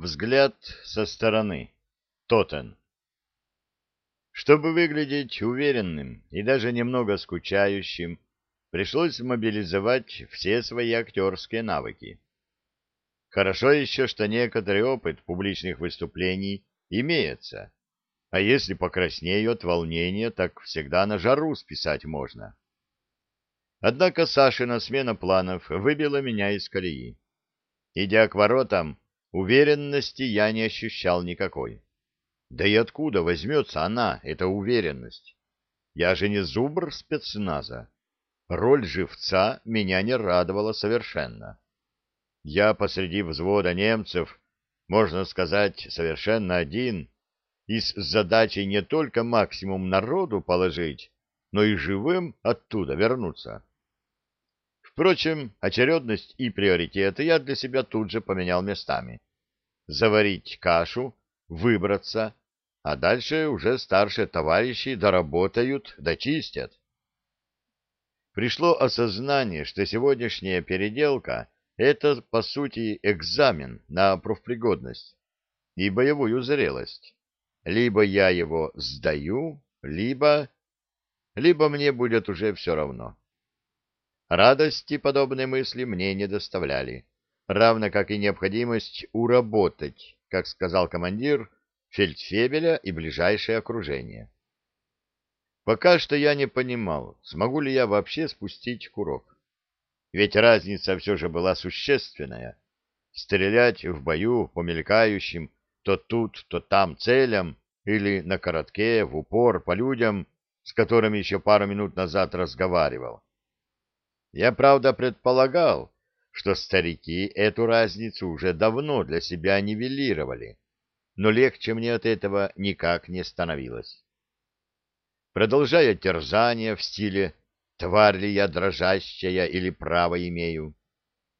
Взгляд со стороны. Тотен. Чтобы выглядеть уверенным и даже немного скучающим, пришлось мобилизовать все свои актерские навыки. Хорошо еще, что некоторый опыт публичных выступлений имеется, а если покраснею от волнения, так всегда на жару списать можно. Однако Сашина смена планов выбила меня из колеи. Идя к воротам, уверенности я не ощущал никакой. Да и откуда возьмется она, эта уверенность? Я же не зубр спецназа. Роль живца меня не радовала совершенно. Я посреди взвода немцев, можно сказать, совершенно один, и с задачей не только максимум народу положить, но и живым оттуда вернуться. Впрочем, очередность и приоритеты я для себя тут же поменял местами. Заварить кашу, выбраться, а дальше уже старшие товарищи доработают, дочистят. Пришло осознание, что сегодняшняя переделка — это, по сути, экзамен на профпригодность и боевую зрелость. Либо я его сдаю, либо... либо мне будет уже все равно. Радости подобные мысли мне не доставляли, равно как и необходимость уработать, как сказал командир, фельдфебеля и ближайшее окружение. Пока что я не понимал, смогу ли я вообще спустить курок. Ведь разница все же была существенная. Стрелять в бою по мелькающим то тут, то там целям или на коротке, в упор, по людям, с которыми еще пару минут назад разговаривал. Я, правда, предполагал, что старики эту разницу уже давно для себя нивелировали, но легче мне от этого никак не становилось. Продолжая терзание в стиле «тварь ли я дрожащая или право имею»,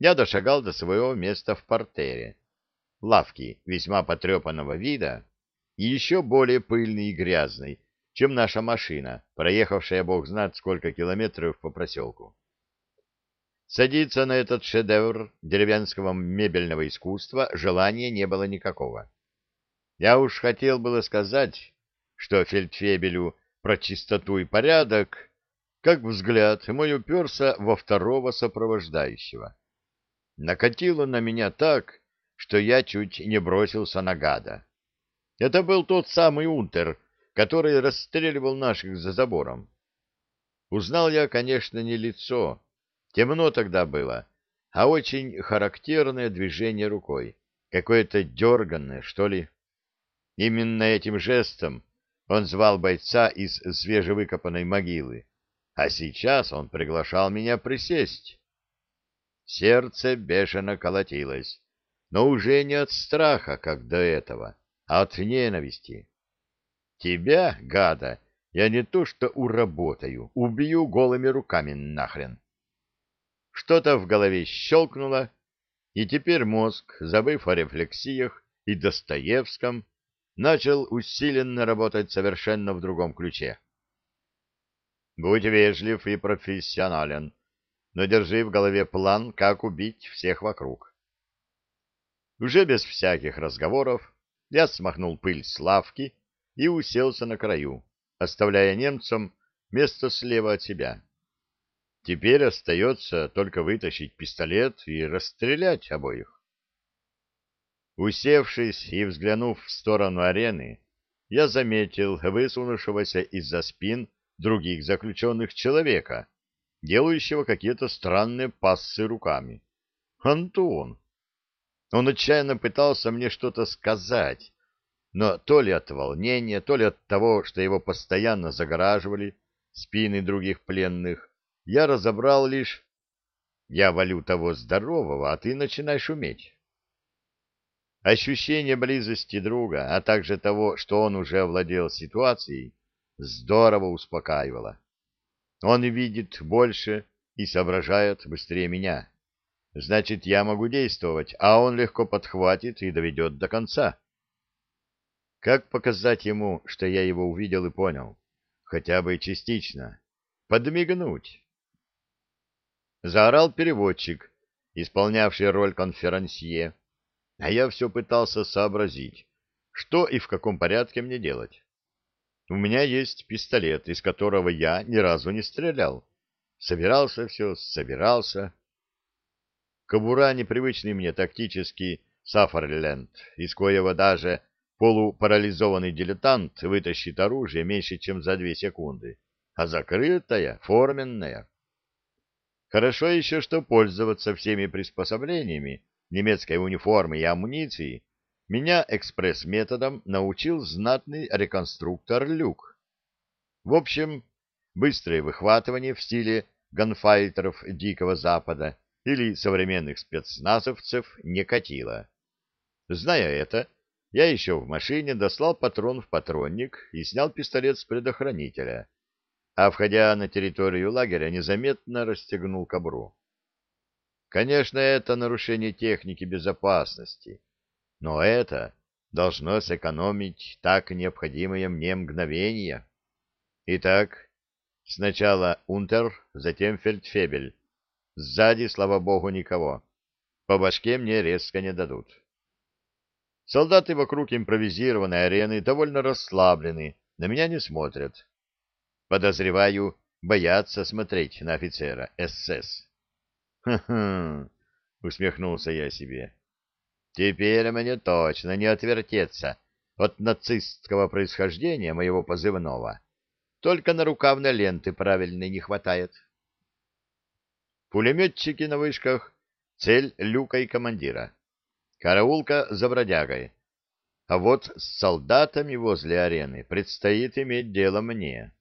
я дошагал до своего места в портере. Лавки весьма потрепанного вида и еще более пыльный и грязный, чем наша машина, проехавшая бог знает сколько километров по проселку. Садиться на этот шедевр деревенского мебельного искусства желания не было никакого. Я уж хотел было сказать, что фельдфебелю про чистоту и порядок, как взгляд мой уперся во второго сопровождающего. Накатило на меня так, что я чуть не бросился на гада. Это был тот самый унтер, который расстреливал наших за забором. Узнал я, конечно, не лицо, Темно тогда было, а очень характерное движение рукой, какое-то дерганное, что ли. Именно этим жестом он звал бойца из свежевыкопанной могилы, а сейчас он приглашал меня присесть. Сердце бешено колотилось, но уже не от страха, как до этого, а от ненависти. Тебя, гада, я не то что уработаю, убью голыми руками нахрен. Что-то в голове щелкнуло, и теперь мозг, забыв о рефлексиях и Достоевском, начал усиленно работать совершенно в другом ключе. Будь вежлив и профессионален, но держи в голове план, как убить всех вокруг. Уже без всяких разговоров я смахнул пыль с лавки и уселся на краю, оставляя немцам место слева от себя. Теперь остается только вытащить пистолет и расстрелять обоих. Усевшись и взглянув в сторону арены, я заметил высунувшегося из-за спин других заключенных человека, делающего какие-то странные пассы руками. Антон! Он отчаянно пытался мне что-то сказать, но то ли от волнения, то ли от того, что его постоянно загораживали спины других пленных, я разобрал лишь «я валю того здорового, а ты начинаешь уметь». Ощущение близости друга, а также того, что он уже овладел ситуацией, здорово успокаивало. Он видит больше и соображает быстрее меня. Значит, я могу действовать, а он легко подхватит и доведет до конца. Как показать ему, что я его увидел и понял? Хотя бы частично. Подмигнуть. Заорал переводчик, исполнявший роль конферансье. а я все пытался сообразить, что и в каком порядке мне делать. У меня есть пистолет, из которого я ни разу не стрелял. Собирался все, собирался. Кобура непривычный мне тактический Сафарленд, из коего даже полупарализованный дилетант вытащит оружие меньше, чем за две секунды, а закрытая, форменная. Хорошо еще, что пользоваться всеми приспособлениями немецкой униформы и амуниции меня экспресс-методом научил знатный реконструктор Люк. В общем, быстрое выхватывание в стиле ганфайтеров Дикого Запада или современных спецназовцев не катило. Зная это, я еще в машине дослал патрон в патронник и снял пистолет с предохранителя, а, входя на территорию лагеря, незаметно расстегнул кобру. Конечно, это нарушение техники безопасности, но это должно сэкономить так необходимые мне мгновения. Итак, сначала Унтер, затем Фельдфебель. Сзади, слава богу, никого. По башке мне резко не дадут. Солдаты вокруг импровизированной арены довольно расслаблены, на меня не смотрят. Подозреваю, боятся смотреть на офицера СС. «Ха-ха!» — усмехнулся я себе. Теперь мне точно не отвертеться от нацистского происхождения моего позывного. Только на рукавной ленты правильной не хватает. Пулеметчики на вышках — цель люка и командира. Караулка за бродягой. А вот с солдатами возле арены предстоит иметь дело мне.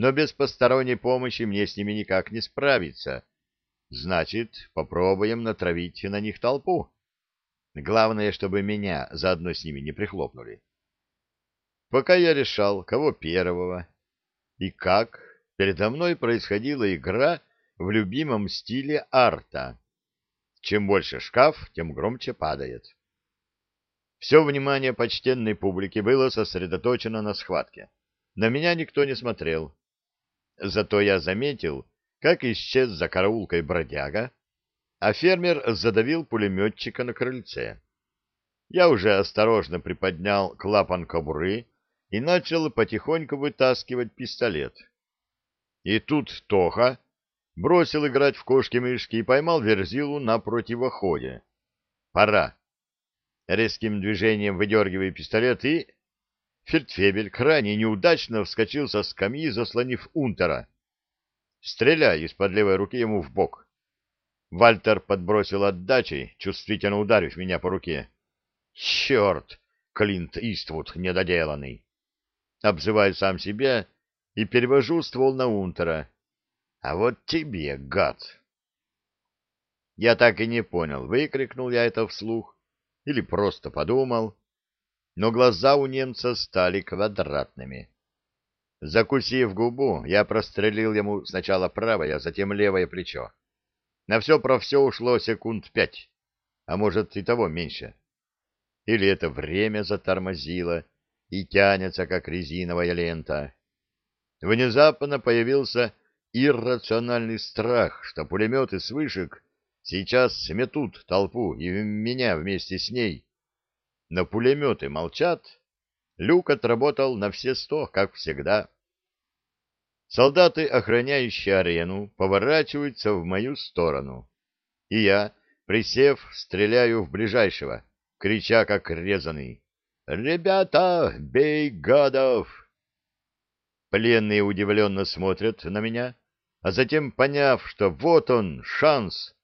Но без посторонней помощи мне с ними никак не справиться. Значит, попробуем натравить на них толпу. Главное, чтобы меня заодно с ними не прихлопнули. Пока я решал, кого первого и как, передо мной происходила игра в любимом стиле арта. Чем больше шкаф, тем громче падает. Все внимание почтенной публики было сосредоточено на схватке. На меня никто не смотрел. Зато я заметил, как исчез за караулкой бродяга, а фермер задавил пулеметчика на крыльце. Я уже осторожно приподнял клапан кобуры и начал потихоньку вытаскивать пистолет. И тут Тоха бросил играть в кошки-мышки и поймал Верзилу на противоходе. Пора. Резким движением выдергивая пистолет и... Фельдфебель крайне неудачно вскочил со скамьи, заслонив Унтера. Стреляя из-под левой руки ему в бок. Вальтер подбросил отдачей, чувствительно ударив меня по руке. «Черт! Клинт Иствуд недоделанный!» Обзываю сам себя и перевожу ствол на Унтера. «А вот тебе, гад!» Я так и не понял, выкрикнул я это вслух или просто подумал, но глаза у немца стали квадратными. Закусив губу, я прострелил ему сначала правое, а затем левое плечо. На все про все ушло секунд пять, а может и того меньше. Или это время затормозило и тянется, как резиновая лента. Внезапно появился иррациональный страх, что пулеметы с вышек сейчас сметут толпу и меня вместе с ней. Но пулеметы молчат. Люк отработал на все сто, как всегда. Солдаты, охраняющие арену, поворачиваются в мою сторону. И я, присев, стреляю в ближайшего, крича как резаный. «Ребята, бей гадов!» Пленные удивленно смотрят на меня, а затем, поняв, что вот он, шанс,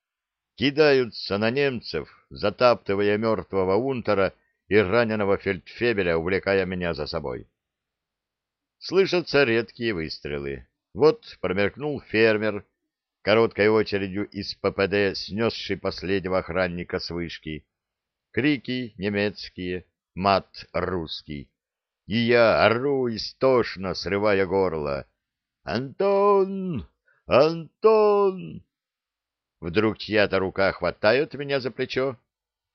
кидаются на немцев, затаптывая мертвого унтера и раненого фельдфебеля, увлекая меня за собой. Слышатся редкие выстрелы. Вот промелькнул фермер, короткой очередью из ППД снесший последнего охранника с вышки. Крики немецкие, мат русский. И я ору истошно, срывая горло. «Антон! Антон!» Вдруг чья-то рука хватает меня за плечо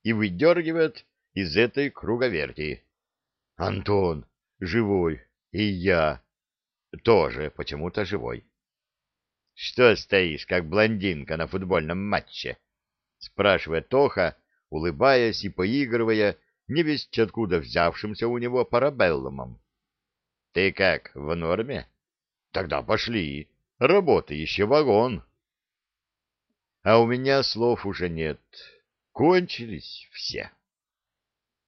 и выдергивает из этой круговерти. «Антон! Живой! И я тоже почему-то живой. — Что стоишь, как блондинка на футбольном матче? — спрашивает Тоха, улыбаясь и поигрывая невесть откуда взявшимся у него парабеллумом. — Ты как, в норме? — Тогда пошли. Работы еще вагон. А у меня слов уже нет. Кончились все.